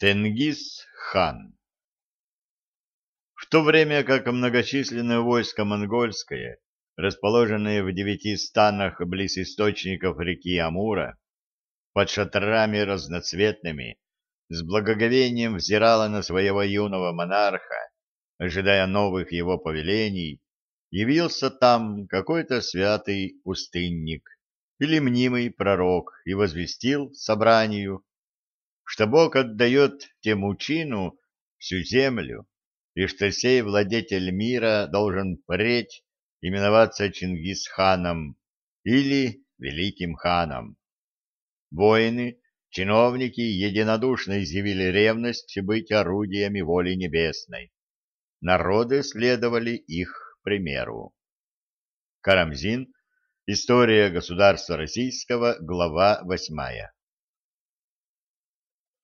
Тенгиз-хан. В то время как многочисленное войско монгольское, расположенное в девяти станах близ источников реки Амура, под шатрами разноцветными, с благоговением взирало на своего юного монарха, ожидая новых его повелений, явился там какой-то святый пустынник или мнимый пророк и возвестил собранию, что Бог отдает тему чину всю землю, и что сей владетель мира должен впредь именоваться Чингисханом или Великим ханом. Воины, чиновники единодушно изъявили ревность быть орудиями воли небесной. Народы следовали их примеру. Карамзин. История государства российского. Глава восьмая.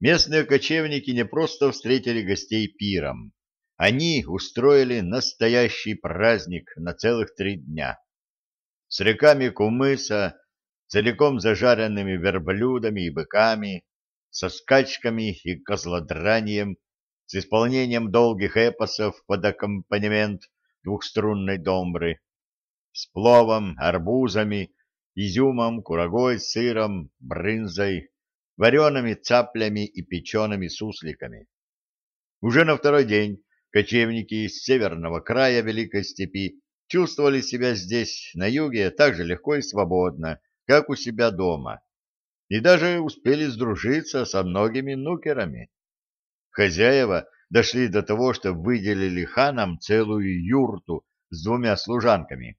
Местные кочевники не просто встретили гостей пиром. Они устроили настоящий праздник на целых три дня. С реками Кумыса, целиком зажаренными верблюдами и быками, со скачками и козлодранием, с исполнением долгих эпосов под аккомпанемент двухструнной домбры, с пловом, арбузами, изюмом, курагой, сыром, брынзой, вареными цаплями и печеными сусликами. Уже на второй день кочевники из северного края Великой Степи чувствовали себя здесь, на юге, так же легко и свободно, как у себя дома, и даже успели сдружиться со многими нукерами. Хозяева дошли до того, что выделили ханам целую юрту с двумя служанками,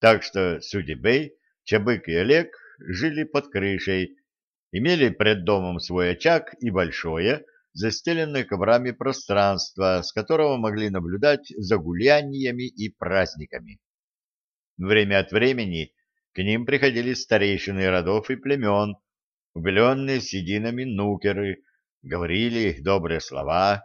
так что Судебей, Чабык и Олег жили под крышей, имели пред домом свой очаг и большое, застеленное коврами пространство, с которого могли наблюдать за гуляниями и праздниками. Время от времени к ним приходили старейшины родов и племен, убеленные сединами нукеры, говорили добрые слова,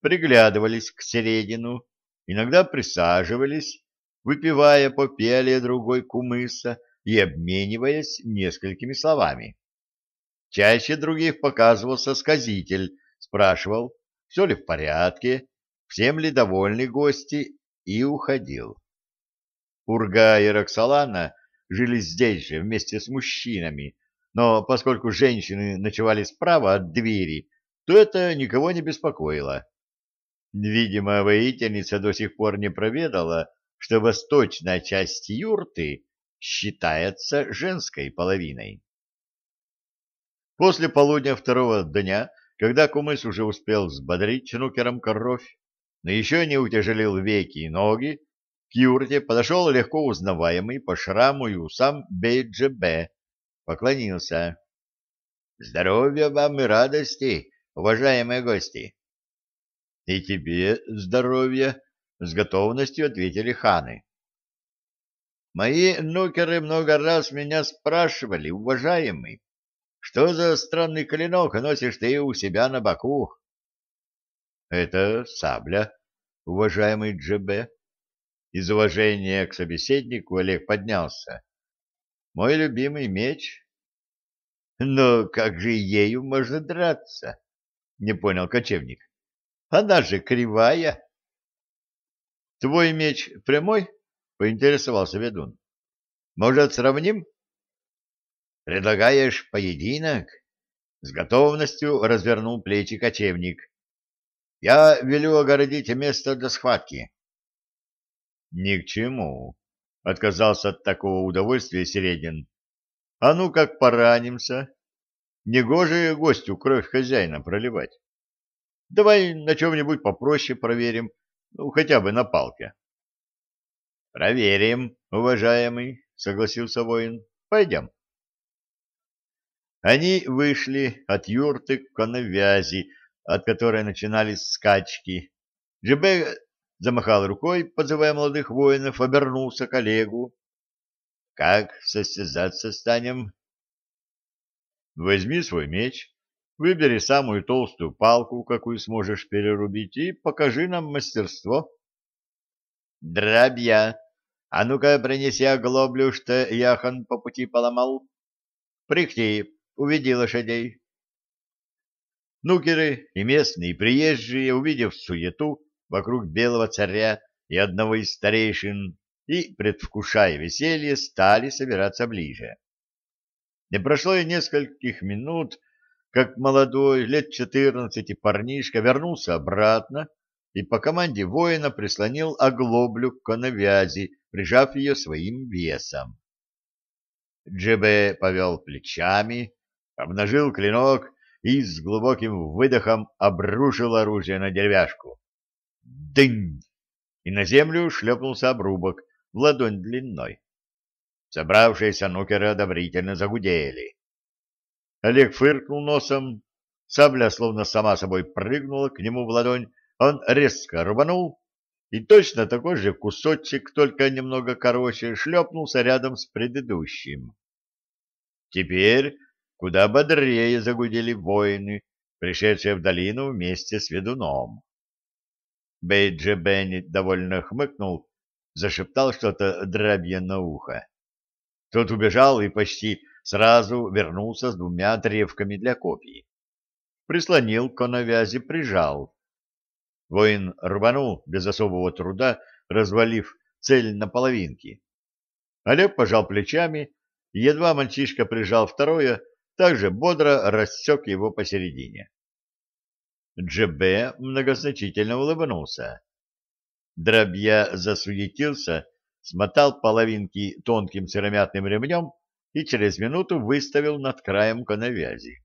приглядывались к середину, иногда присаживались, выпивая по пеле другой кумыса и обмениваясь несколькими словами. Чаще других показывался сказитель, спрашивал, все ли в порядке, всем ли довольны гости, и уходил. Урга и Роксолана жили здесь же вместе с мужчинами, но поскольку женщины ночевали справа от двери, то это никого не беспокоило. Видимо, воительница до сих пор не проведала, что восточная часть юрты считается женской половиной. После полудня второго дня, когда Кумыс уже успел взбодрить нукером кровь, но еще не утяжелил веки и ноги, к юрте подошел легко узнаваемый по шраму и усам Бейджебе, поклонился. — Здоровья вам и радости, уважаемые гости! — И тебе здоровья! — с готовностью ответили ханы. — Мои нукеры много раз меня спрашивали, уважаемый, что за странный клинок носишь ты у себя на боку? — Это сабля, уважаемый Джебе. Из уважения к собеседнику Олег поднялся. — Мой любимый меч. — Но как же ею можно драться? — не понял кочевник. — Она же кривая. — Твой меч прямой? — поинтересовался ведун. — Может, сравним? — Предлагаешь поединок? С готовностью развернул плечи кочевник. Я велю огородить место для схватки. Ни к чему, отказался от такого удовольствия Середин. А ну как поранимся. Негоже гостю кровь хозяина проливать. Давай на чем-нибудь попроще проверим, ну, хотя бы на палке. Проверим, уважаемый, согласился воин. Пойдем. Они вышли от юрты к коновязи, от которой начинались скачки. Джебе замахал рукой, подзывая молодых воинов, обернулся к Олегу. — Как состязаться станем? — Возьми свой меч, выбери самую толстую палку, какую сможешь перерубить, и покажи нам мастерство. — Дробья! А ну-ка, принеси оглоблю, что яхан по пути поломал. Прихти, Уведи лошадей. Нукеры и местные приезжие, увидев суету вокруг белого царя и одного из старейшин, и, предвкушая веселье, стали собираться ближе. Не прошло и нескольких минут, как молодой, лет четырнадцати парнишка вернулся обратно и по команде воина прислонил оглоблю к коновязи, прижав ее своим весом. Джебе повел плечами, обнажил клинок и с глубоким выдохом обрушил оружие на деревяшку. Дынь! И на землю шлепнулся обрубок в ладонь длиной. Собравшиеся нукеры одобрительно загудели. Олег фыркнул носом, сабля словно сама собой прыгнула к нему в ладонь, он резко рубанул, и точно такой же кусочек, только немного короче, шлепнулся рядом с предыдущим. Теперь куда бодрее загудели воины, пришедшие в долину вместе с ведуном. Бейджи Беннет довольно хмыкнул, зашептал что-то драбье на ухо. Тот убежал и почти сразу вернулся с двумя древками для копий. Прислонил к коновязи, прижал. Воин рванул без особого труда, развалив цель на половинки. Олег пожал плечами, и едва мальчишка прижал второе, также бодро рассек его посередине. Джебе многозначительно улыбнулся. Дробья засуетился, смотал половинки тонким сыромятным ремнем и через минуту выставил над краем коновязи.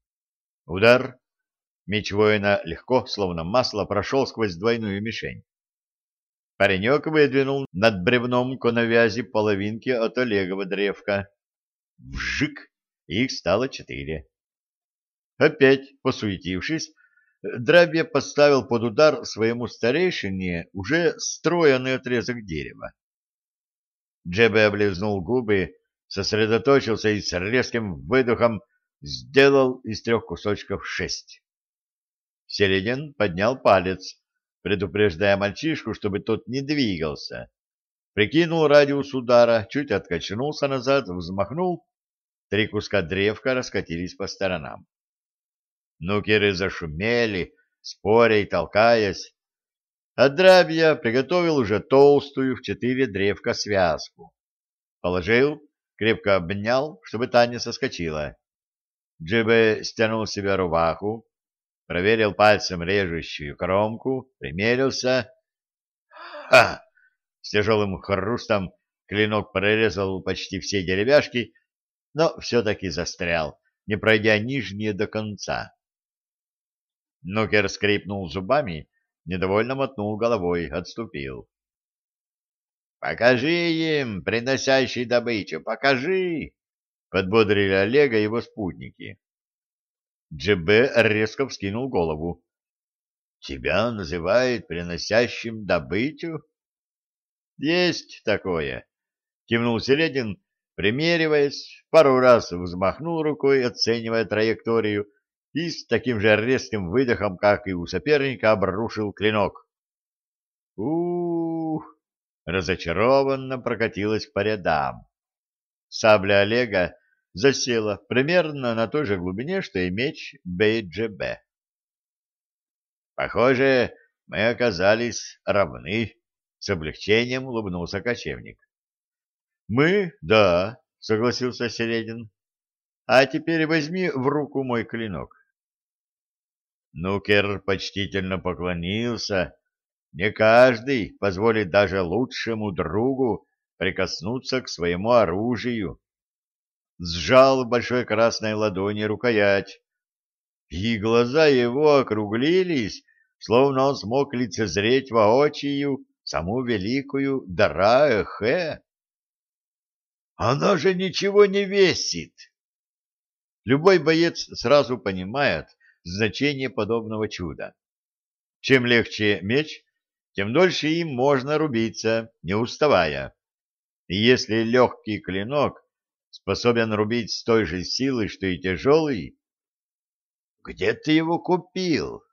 Удар. Меч воина легко, словно масло, прошел сквозь двойную мишень. Паренек выдвинул над бревном коновязи половинки от Олегова древка. Вжик! Их стало четыре. Опять, посуетившись, Драбья поставил под удар своему старейшине уже строенный отрезок дерева. Джебе облизнул губы, сосредоточился и с резким выдохом сделал из трех кусочков шесть. Середин поднял палец, предупреждая мальчишку, чтобы тот не двигался. Прикинул радиус удара, чуть откачнулся назад, взмахнул. Три куска древка раскатились по сторонам. Нукеры зашумели, споря и толкаясь. А Драбья приготовил уже толстую в четыре древка связку. Положил, крепко обнял, чтобы та не соскочила. Джибе стянул себе рубаху, проверил пальцем режущую кромку, примерился. Ха! С тяжелым хрустом клинок прорезал почти все деревяшки, но все-таки застрял, не пройдя нижние до конца. Нукер скрипнул зубами недовольно мотнул головой, отступил. «Покажи им, приносящий добычу, покажи!» — подбодрили Олега его спутники. Джебе резко вскинул голову. «Тебя называют приносящим добычу?» «Есть такое!» — кивнул Середин, примериваясь, пару раз взмахнул рукой, оценивая траекторию, и с таким же резким выдохом, как и у соперника, обрушил клинок. ух разочарованно прокатилась по рядам. Сабля Олега засела примерно на той же глубине, что и меч БДЖБ. Похоже, мы оказались равны, с облегчением улыбнулся кочевник. Мы, да, согласился Середин. А теперь возьми в руку мой клинок. Нукер почтительно поклонился. Не каждый позволит даже лучшему другу прикоснуться к своему оружию. Сжал в большой красной ладони рукоять, и глаза его округлились, словно он смог лицезреть воочию саму великую Дараэхэ. Она же ничего не весит! Любой боец сразу понимает, значение подобного чуда. Чем легче меч, тем дольше им можно рубиться, не уставая. И если легкий клинок способен рубить с той же силой, что и тяжелый, где ты его купил?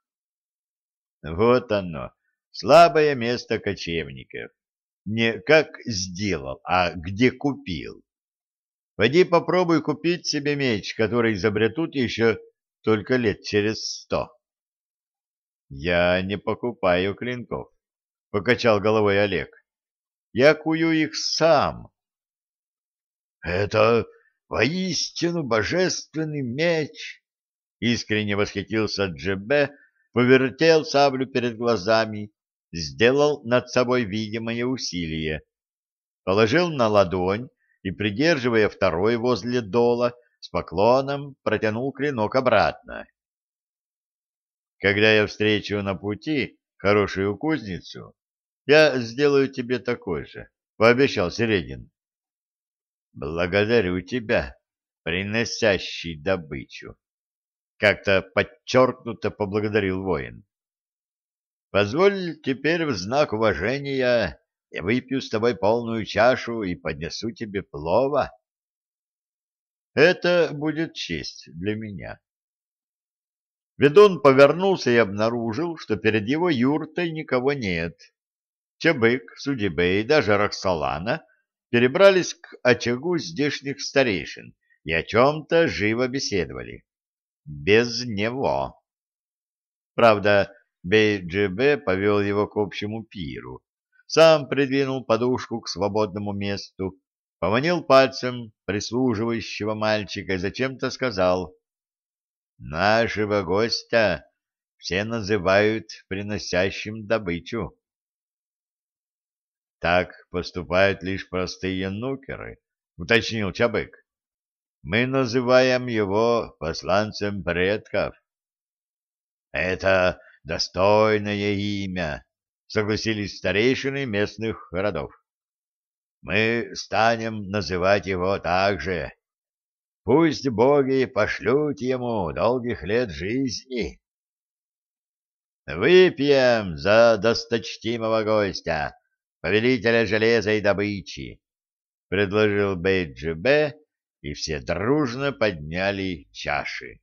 Вот оно, слабое место кочевников. Не как сделал, а где купил. Пойди попробуй купить себе меч, который изобретут еще только лет через сто. Я не покупаю клинков, — покачал головой Олег. Я кую их сам. — Это воистину божественный меч! — искренне восхитился Джебе, повертел саблю перед глазами, сделал над собой видимое усилие, положил на ладонь и, придерживая второй возле дола, с поклоном протянул клинок обратно. Когда я встречу на пути хорошую кузницу, я сделаю тебе такой же, — пообещал Середин. — Благодарю тебя, приносящий добычу. Как-то подчеркнуто поблагодарил воин. — Позволь теперь в знак уважения я выпью с тобой полную чашу и поднесу тебе плова. Это будет честь для меня. Ведун повернулся и обнаружил, что перед его юртой никого нет. Чебык, Судебе и даже Роксолана перебрались к очагу здешних старейшин и о чем-то живо беседовали. Без него. Правда, Бей-Джебе повел его к общему пиру, сам придвинул подушку к свободному месту, поманил пальцем прислуживающего мальчика и зачем-то сказал — Нашего гостя все называют приносящим добычу. Так поступают лишь простые нукеры, уточнил Чабык. Мы называем его посланцем предков. Это достойное имя, согласились старейшины местных городов. Мы станем называть его так же. Пусть боги пошлют ему долгих лет жизни. Выпьем за досточтимого гостя, повелителя железа и добычи, — предложил Бейджи Б, и все дружно подняли чаши.